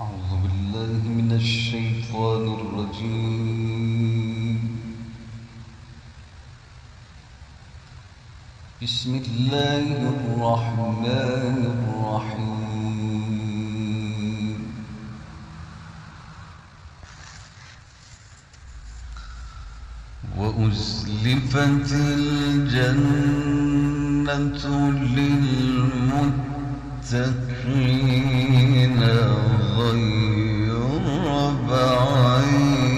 أعوذ بالله من الشيطان الرجيم. بسم الله الرحمن الرحيم. وأزلفت الجنة للمتقين. غير بعيد.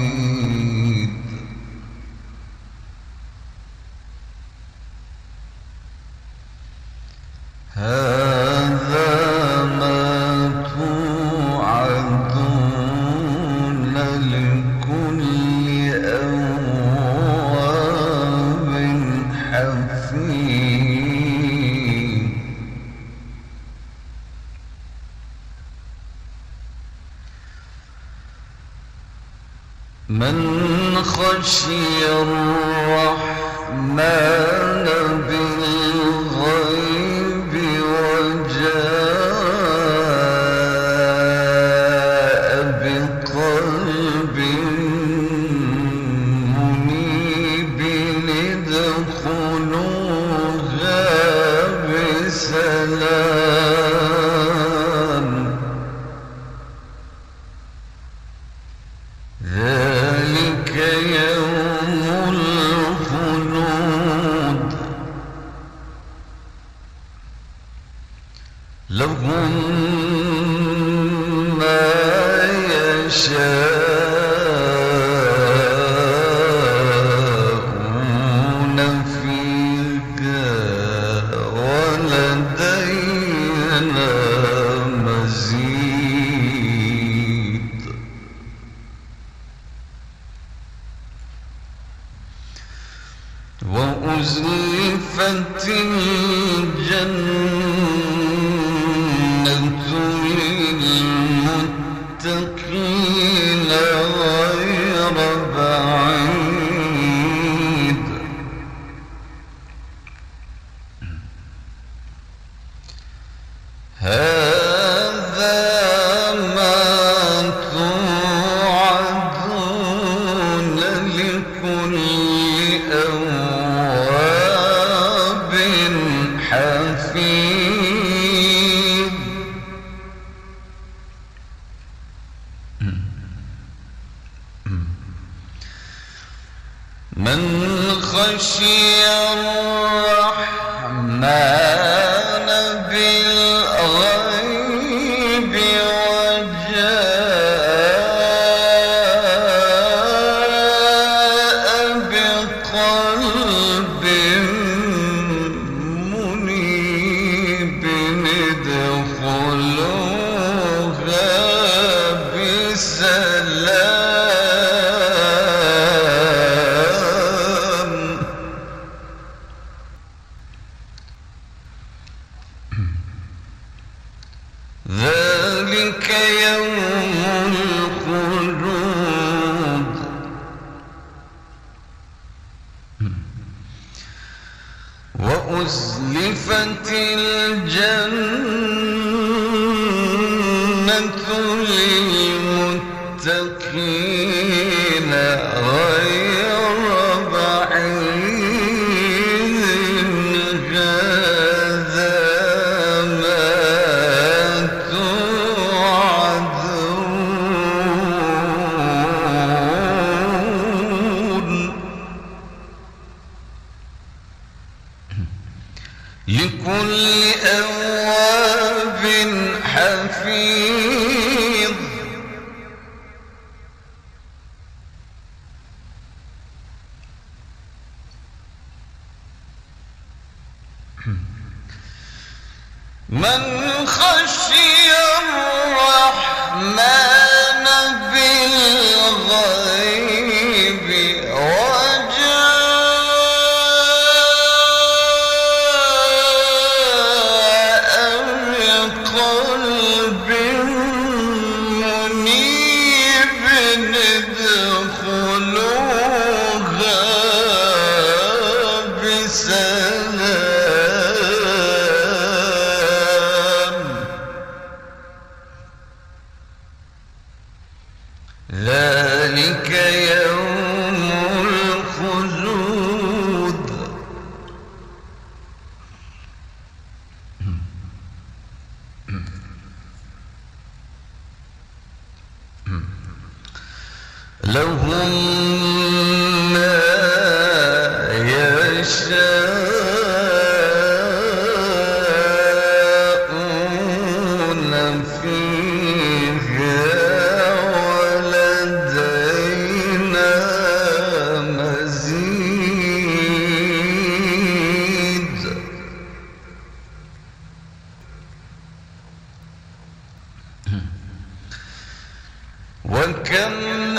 هذا ما توعدون لكل من لهم ما يشاءون ولدينا مزيد. وأزلفت الجنة هذا ما توعدون لكل أواب حفيظ. من خشي الرحمن بالغيب وأزلفت الجنة من خشي الرحمن بالغيب لهم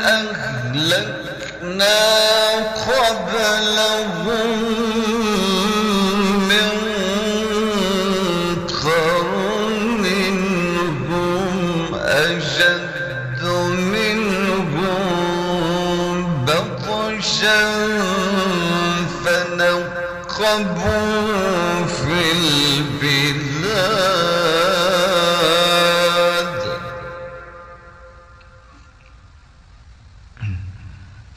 أهلكنا قبلهم من قرن هم منهم بطشا فنقبوا في البلاد.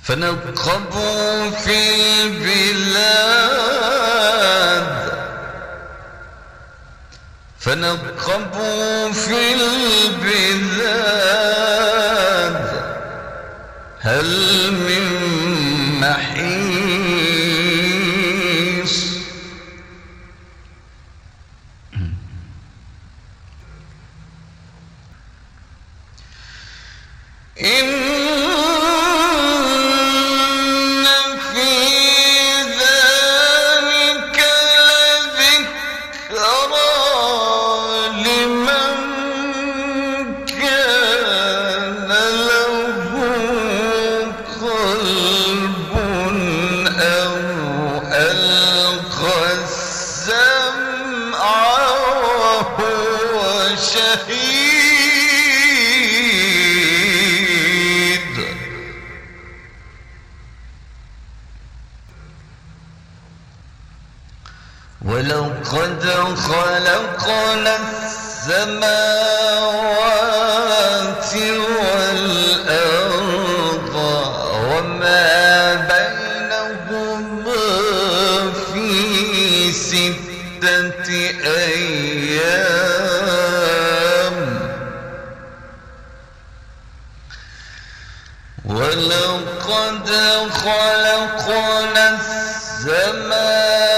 فنقبوا في البلاد. فنقبوا في البلاد. هل ولقد خلقنا السماوات والأرض وما بينهما في ستة أيام. ولقد خلقنا السماوات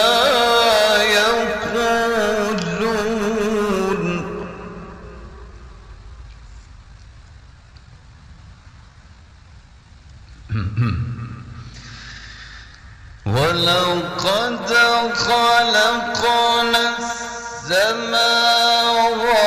السماوات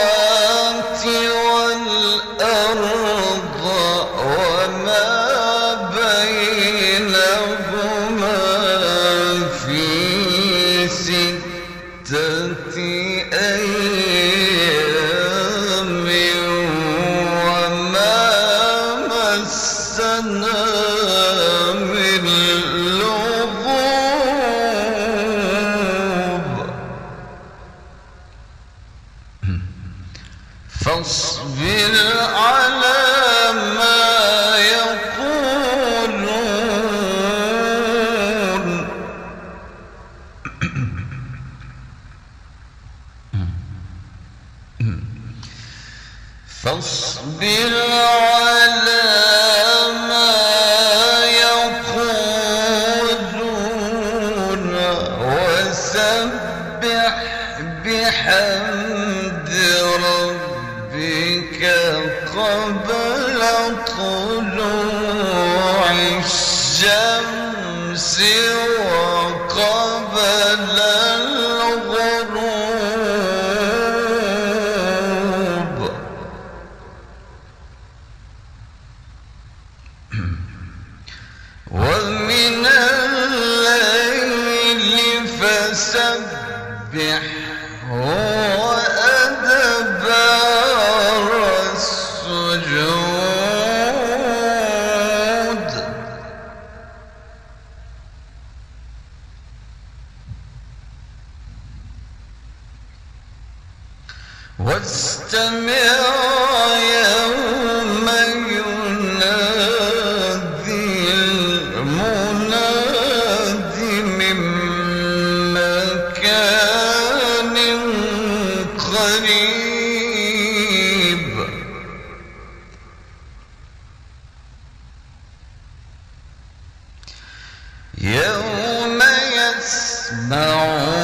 فاصبر واستمع يوم ينادي المناد من مكان قريب يوم يسمعون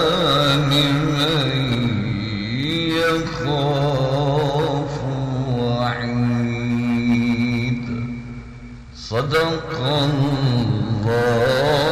صدق الله.